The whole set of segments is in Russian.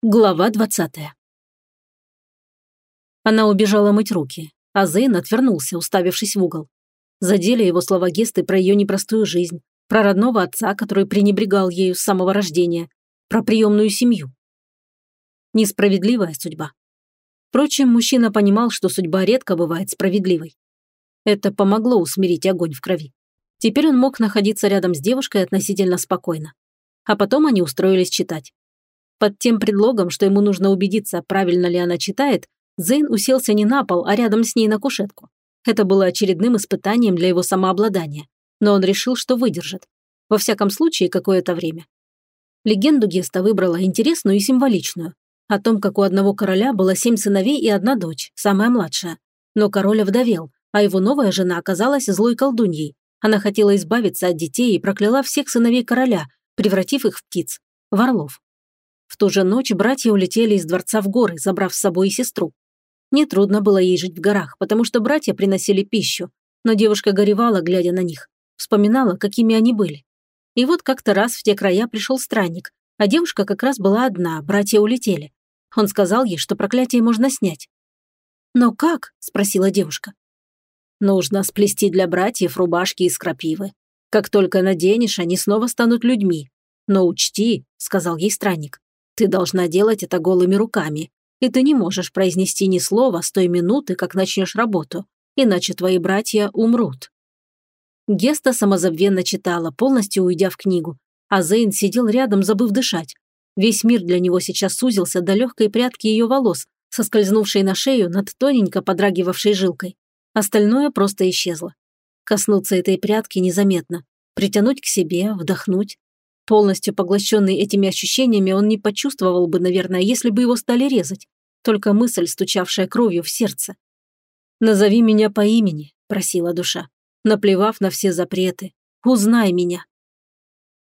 Глава двадцатая. Она убежала мыть руки, а Зейн отвернулся, уставившись в угол. Задели его слова Гесты про ее непростую жизнь, про родного отца, который пренебрегал ею с самого рождения, про приемную семью. Несправедливая судьба. Впрочем, мужчина понимал, что судьба редко бывает справедливой. Это помогло усмирить огонь в крови. Теперь он мог находиться рядом с девушкой относительно спокойно. А потом они устроились читать. Под тем предлогом, что ему нужно убедиться, правильно ли она читает, Зейн уселся не на пол, а рядом с ней на кушетку. Это было очередным испытанием для его самообладания, но он решил, что выдержит. Во всяком случае, какое-то время. Легенду Геста выбрала интересную и символичную. О том, как у одного короля было семь сыновей и одна дочь, самая младшая. Но король овдовел, а его новая жена оказалась злой колдуньей. Она хотела избавиться от детей и прокляла всех сыновей короля, превратив их в птиц, в орлов. В ту же ночь братья улетели из дворца в горы, забрав с собой и сестру. Нетрудно было ей жить в горах, потому что братья приносили пищу, но девушка горевала, глядя на них, вспоминала, какими они были. И вот как-то раз в те края пришел странник, а девушка как раз была одна, братья улетели. Он сказал ей, что проклятие можно снять. «Но как?» – спросила девушка. «Нужно сплести для братьев рубашки из крапивы. Как только наденешь, они снова станут людьми. Но учти», – сказал ей странник, ты должна делать это голыми руками, и ты не можешь произнести ни слова с той минуты, как начнешь работу, иначе твои братья умрут». Геста самозабвенно читала, полностью уйдя в книгу, а Зейн сидел рядом, забыв дышать. Весь мир для него сейчас сузился до легкой прядки ее волос, соскользнувшей на шею над тоненько подрагивавшей жилкой. Остальное просто исчезло. Коснуться этой прядки незаметно, притянуть к себе, вдохнуть, Полностью поглощенный этими ощущениями, он не почувствовал бы, наверное, если бы его стали резать. Только мысль, стучавшая кровью в сердце. «Назови меня по имени», – просила душа, наплевав на все запреты. «Узнай меня».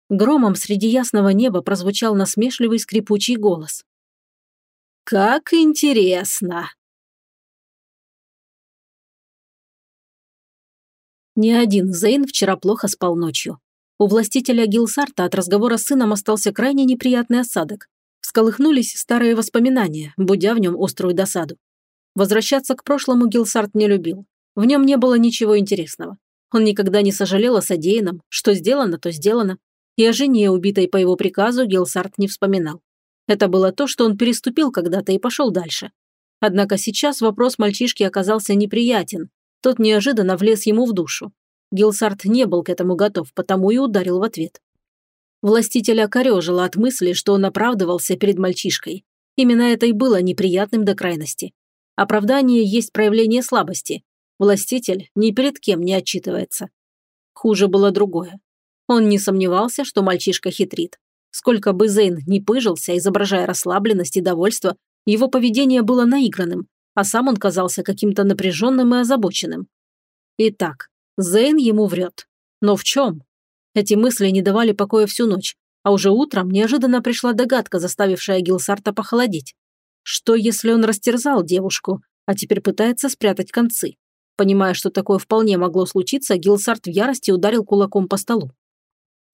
Громом среди ясного неба прозвучал насмешливый скрипучий голос. «Как интересно!» Ни один Зейн вчера плохо спал ночью. У властителя Гилсарта от разговора с сыном остался крайне неприятный осадок. Всколыхнулись старые воспоминания, будя в нем острую досаду. Возвращаться к прошлому Гилсарт не любил. В нем не было ничего интересного. Он никогда не сожалел о содеянном, что сделано, то сделано. И о жене, убитой по его приказу, Гилсарт не вспоминал. Это было то, что он переступил когда-то и пошел дальше. Однако сейчас вопрос мальчишки оказался неприятен. Тот неожиданно влез ему в душу. Гилсарт не был к этому готов, потому и ударил в ответ. Властителя корежила от мысли, что он оправдывался перед мальчишкой. Именно это и было неприятным до крайности. Оправдание есть проявление слабости. Властитель ни перед кем не отчитывается. Хуже было другое. Он не сомневался, что мальчишка хитрит. Сколько бы Зейн не пыжился, изображая расслабленность и довольство, его поведение было наигранным, а сам он казался каким-то напряженным и озабоченным. Итак, Зейн ему врет. Но в чем? Эти мысли не давали покоя всю ночь, а уже утром неожиданно пришла догадка, заставившая Гилсарта похолодеть. Что, если он растерзал девушку, а теперь пытается спрятать концы? Понимая, что такое вполне могло случиться, Гилсарт в ярости ударил кулаком по столу.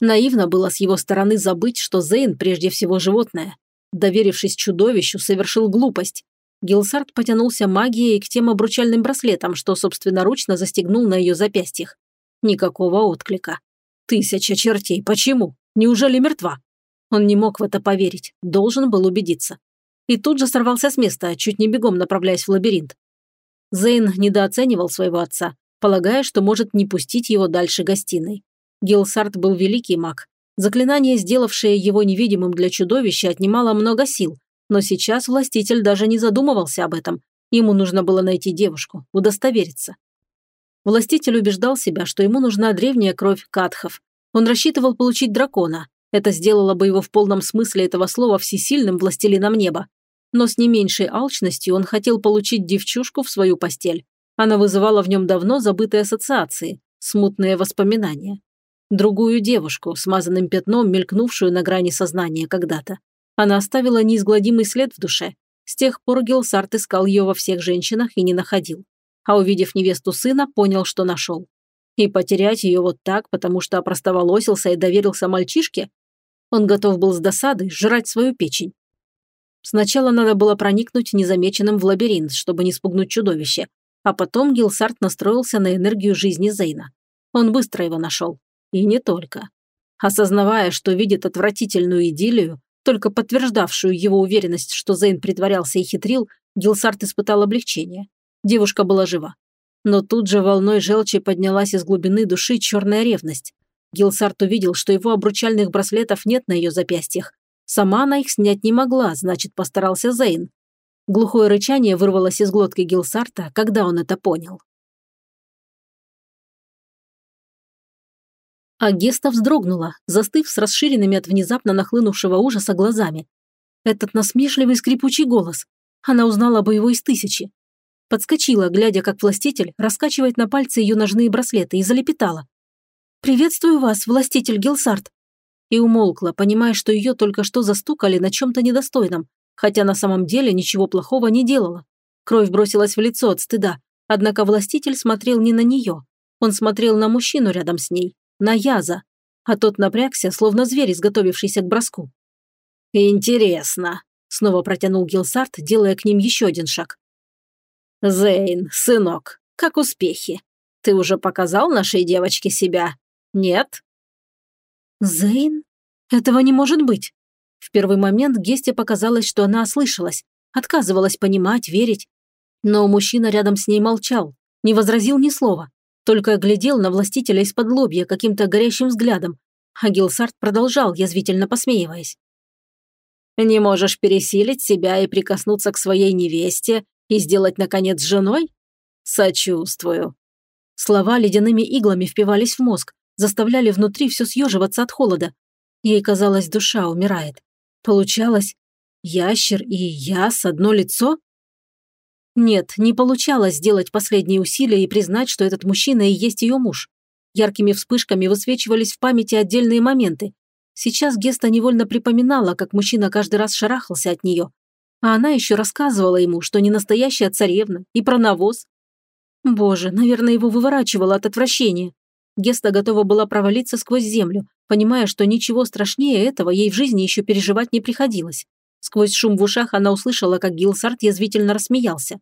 Наивно было с его стороны забыть, что Зейн прежде всего животное. Доверившись чудовищу, совершил глупость, Гилсарт потянулся магией к тем обручальным браслетам, что собственноручно застегнул на ее запястьях. Никакого отклика. Тысяча чертей. Почему? Неужели мертва? Он не мог в это поверить, должен был убедиться. И тут же сорвался с места, чуть не бегом направляясь в лабиринт. Зейн недооценивал своего отца, полагая, что может не пустить его дальше гостиной. Гилсарт был великий маг. Заклинание, сделавшее его невидимым для чудовища, отнимало много сил, но сейчас властитель даже не задумывался об этом. Ему нужно было найти девушку, удостовериться. Властитель убеждал себя, что ему нужна древняя кровь катхов. Он рассчитывал получить дракона. Это сделало бы его в полном смысле этого слова всесильным властелином неба. Но с не меньшей алчностью он хотел получить девчушку в свою постель. Она вызывала в нем давно забытые ассоциации, смутные воспоминания. Другую девушку, смазанным пятном, мелькнувшую на грани сознания когда-то. Она оставила неизгладимый след в душе. С тех пор Гелсарт искал ее во всех женщинах и не находил. А увидев невесту сына, понял, что нашел. И потерять ее вот так, потому что опростоволосился и доверился мальчишке, он готов был с досадой жрать свою печень. Сначала надо было проникнуть незамеченным в лабиринт, чтобы не спугнуть чудовище, а потом Гилсарт настроился на энергию жизни Зейна. Он быстро его нашел. И не только. Осознавая, что видит отвратительную идиллию, только подтверждавшую его уверенность, что Зейн притворялся и хитрил, Гилсарт испытал облегчение. Девушка была жива. Но тут же волной желчи поднялась из глубины души черная ревность. Гилсарт увидел, что его обручальных браслетов нет на ее запястьях. Сама она их снять не могла, значит, постарался Зейн. Глухое рычание вырвалось из глотки Гилсарта, когда он это понял. А Геста вздрогнула, застыв с расширенными от внезапно нахлынувшего ужаса глазами. Этот насмешливый скрипучий голос. Она узнала бы его из тысячи. Подскочила, глядя, как властитель раскачивает на пальце ее ножные браслеты и залепетала. «Приветствую вас, властитель Гилсарт!» И умолкла, понимая, что ее только что застукали на чем-то недостойном, хотя на самом деле ничего плохого не делала. Кровь бросилась в лицо от стыда, однако властитель смотрел не на нее. Он смотрел на мужчину рядом с ней, на Яза, а тот напрягся, словно зверь, изготовившийся к броску. «Интересно», — снова протянул Гилсарт, делая к ним еще один шаг. «Зейн, сынок, как успехи? Ты уже показал нашей девочке себя? Нет?» «Зейн? Этого не может быть!» В первый момент Гесте показалось, что она ослышалась, отказывалась понимать, верить. Но мужчина рядом с ней молчал, не возразил ни слова, только глядел на властителя из-под лобья каким-то горящим взглядом, а Гилсарт продолжал, язвительно посмеиваясь. «Не можешь пересилить себя и прикоснуться к своей невесте и сделать, наконец, женой? Сочувствую». Слова ледяными иглами впивались в мозг, заставляли внутри все съеживаться от холода. Ей казалось, душа умирает. Получалось, ящер и я с одно лицо? Нет, не получалось сделать последние усилия и признать, что этот мужчина и есть ее муж. Яркими вспышками высвечивались в памяти отдельные моменты. Сейчас Геста невольно припоминала, как мужчина каждый раз шарахался от нее. А она еще рассказывала ему, что не настоящая царевна, и про навоз. Боже, наверное, его выворачивало от отвращения. Геста готова была провалиться сквозь землю, понимая, что ничего страшнее этого ей в жизни еще переживать не приходилось. Сквозь шум в ушах она услышала, как Гилсарт язвительно рассмеялся.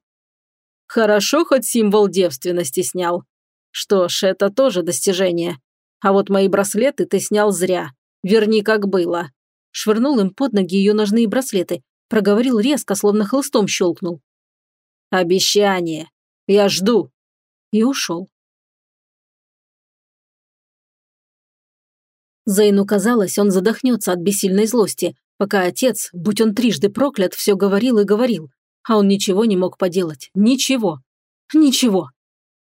«Хорошо, хоть символ девственности снял. Что ж, это тоже достижение. А вот мои браслеты ты снял зря. Верни, как было». Швырнул им под ноги ее ножные браслеты, проговорил резко, словно хлыстом щелкнул. «Обещание. Я жду». И ушел. Зейну казалось, он задохнется от бессильной злости, пока отец, будь он трижды проклят, все говорил и говорил, а он ничего не мог поделать. Ничего. Ничего.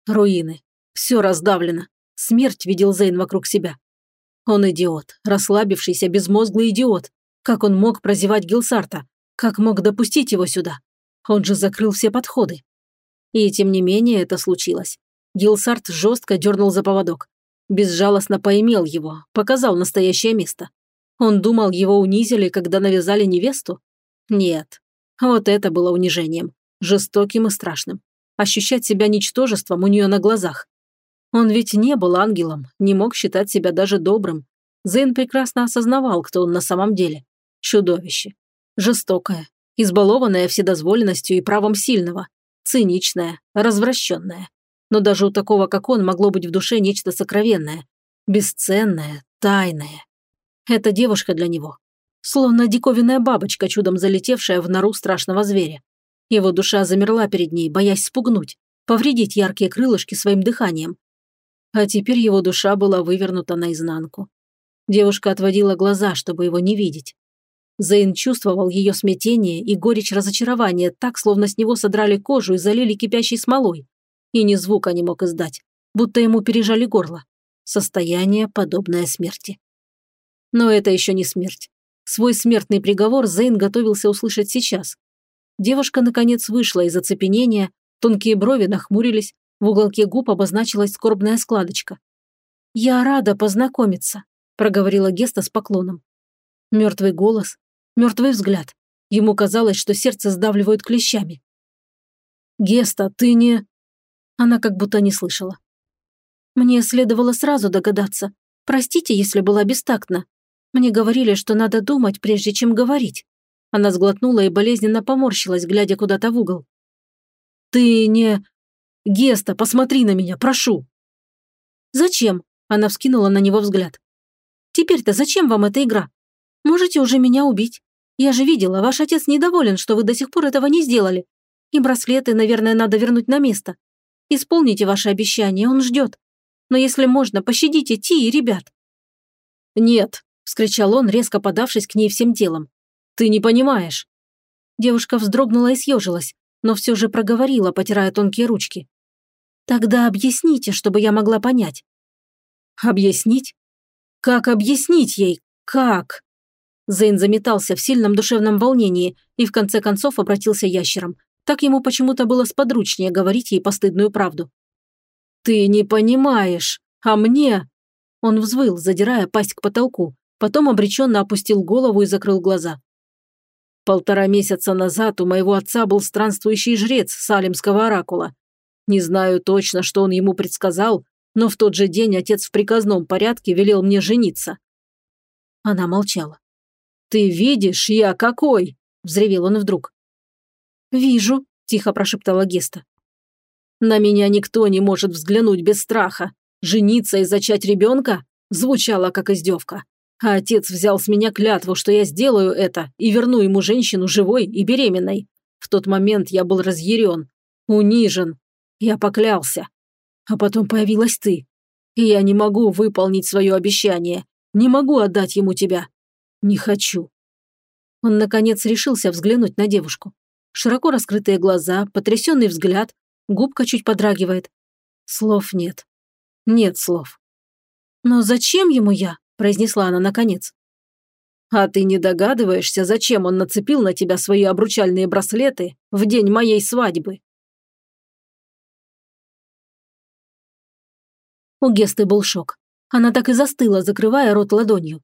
Руины. Все раздавлено. Смерть видел Зейн вокруг себя. Он идиот, расслабившийся, безмозглый идиот. Как он мог прозевать Гилсарта? Как мог допустить его сюда? Он же закрыл все подходы. И тем не менее это случилось. Гилсарт жестко дернул за поводок. Безжалостно поимел его, показал настоящее место. Он думал, его унизили, когда навязали невесту? Нет. Вот это было унижением. Жестоким и страшным. Ощущать себя ничтожеством у нее на глазах. Он ведь не был ангелом, не мог считать себя даже добрым. Зейн прекрасно осознавал, кто он на самом деле. Чудовище. Жестокое, избалованное вседозволенностью и правом сильного, циничное, развращенное. Но даже у такого, как он, могло быть в душе нечто сокровенное, бесценное, тайное. Эта девушка для него. Словно диковинная бабочка, чудом залетевшая в нору страшного зверя. Его душа замерла перед ней, боясь спугнуть, повредить яркие крылышки своим дыханием. А теперь его душа была вывернута наизнанку. Девушка отводила глаза, чтобы его не видеть. Зейн чувствовал ее смятение и горечь разочарования так, словно с него содрали кожу и залили кипящей смолой и ни звука не мог издать, будто ему пережали горло. Состояние, подобное смерти. Но это еще не смерть. Свой смертный приговор Зейн готовился услышать сейчас. Девушка, наконец, вышла из оцепенения, тонкие брови нахмурились, в уголке губ обозначилась скорбная складочка. «Я рада познакомиться», – проговорила Геста с поклоном. Мертвый голос, мертвый взгляд. Ему казалось, что сердце сдавливают клещами. «Геста, ты не...» Она как будто не слышала. Мне следовало сразу догадаться. Простите, если была бестактна. Мне говорили, что надо думать, прежде чем говорить. Она сглотнула и болезненно поморщилась, глядя куда-то в угол. «Ты не... Геста, посмотри на меня, прошу!» «Зачем?» – она вскинула на него взгляд. «Теперь-то зачем вам эта игра? Можете уже меня убить. Я же видела, ваш отец недоволен, что вы до сих пор этого не сделали. И браслеты, наверное, надо вернуть на место. Исполните ваше обещание, он ждет. Но если можно, пощадите Ти и ребят». «Нет», – вскричал он, резко подавшись к ней всем телом. «Ты не понимаешь». Девушка вздрогнула и съежилась, но все же проговорила, потирая тонкие ручки. «Тогда объясните, чтобы я могла понять». «Объяснить? Как объяснить ей? Как?» Зейн заметался в сильном душевном волнении и в конце концов обратился ящером. Так ему почему-то было сподручнее говорить ей постыдную правду. «Ты не понимаешь, а мне...» Он взвыл, задирая пасть к потолку, потом обреченно опустил голову и закрыл глаза. Полтора месяца назад у моего отца был странствующий жрец Салимского оракула. Не знаю точно, что он ему предсказал, но в тот же день отец в приказном порядке велел мне жениться. Она молчала. «Ты видишь, я какой?» – взревел он вдруг. «Вижу», – тихо прошептала Геста. «На меня никто не может взглянуть без страха. Жениться и зачать ребенка?» – звучало как издевка. А отец взял с меня клятву, что я сделаю это и верну ему женщину живой и беременной. В тот момент я был разъярен, унижен. Я поклялся. А потом появилась ты. И я не могу выполнить свое обещание. Не могу отдать ему тебя. Не хочу. Он, наконец, решился взглянуть на девушку. Широко раскрытые глаза, потрясенный взгляд, губка чуть подрагивает. Слов нет. Нет слов. Но зачем ему я? Произнесла она наконец. «А ты не догадываешься, зачем он нацепил на тебя свои обручальные браслеты в день моей свадьбы?» У Гесты был шок. Она так и застыла, закрывая рот ладонью.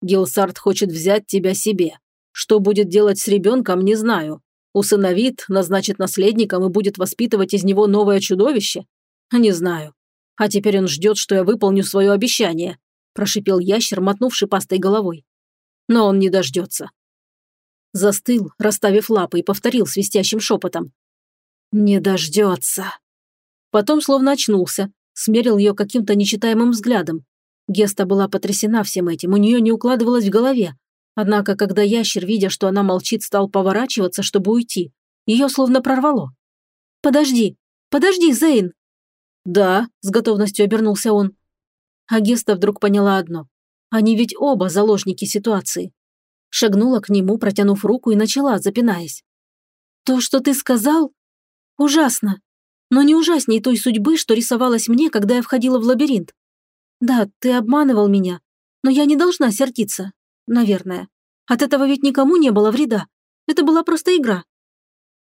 «Гилсарт хочет взять тебя себе. Что будет делать с ребенком, не знаю. Усыновит, назначит наследником и будет воспитывать из него новое чудовище? Не знаю. А теперь он ждет, что я выполню свое обещание прошипел ящер, мотнувший пастой головой. Но он не дождется. Застыл, расставив лапы, и повторил свистящим шепотом. «Не дождется». Потом словно очнулся, смерил ее каким-то нечитаемым взглядом. Геста была потрясена всем этим, у нее не укладывалось в голове. Однако, когда ящер, видя, что она молчит, стал поворачиваться, чтобы уйти, ее словно прорвало. «Подожди, подожди, Зейн!» «Да», – с готовностью обернулся он. Агеста вдруг поняла одно. Они ведь оба заложники ситуации. Шагнула к нему, протянув руку, и начала, запинаясь. «То, что ты сказал, ужасно, но не ужасней той судьбы, что рисовалась мне, когда я входила в лабиринт. Да, ты обманывал меня, но я не должна сердиться, наверное. От этого ведь никому не было вреда. Это была просто игра».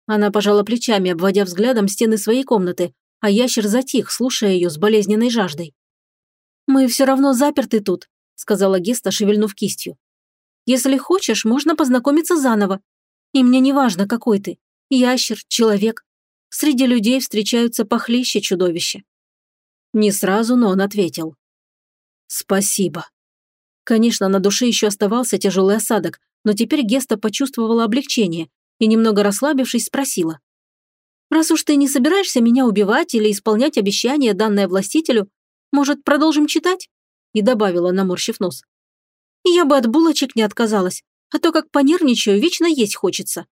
Она пожала плечами, обводя взглядом стены своей комнаты, а ящер затих, слушая ее с болезненной жаждой. «Мы все равно заперты тут», – сказала Геста, шевельнув кистью. «Если хочешь, можно познакомиться заново. И мне не важно, какой ты. Ящер, человек. Среди людей встречаются похлеще чудовища». Не сразу, но он ответил. «Спасибо». Конечно, на душе еще оставался тяжелый осадок, но теперь Геста почувствовала облегчение и, немного расслабившись, спросила. «Раз уж ты не собираешься меня убивать или исполнять обещание, данное властителю, может, продолжим читать?» И добавила, наморщив нос. «Я бы от булочек не отказалась, а то как понервничаю, вечно есть хочется».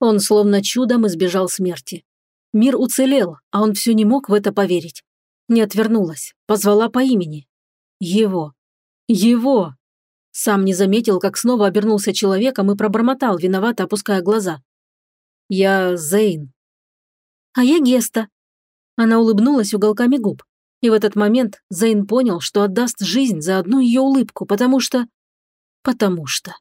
Он словно чудом избежал смерти. Мир уцелел, а он все не мог в это поверить. Не отвернулась, позвала по имени. Его. Его. Сам не заметил, как снова обернулся человеком и пробормотал, виновато опуская глаза. «Я Зейн». А я Геста». Она улыбнулась уголками губ. И в этот момент Зейн понял, что отдаст жизнь за одну ее улыбку, потому что... Потому что...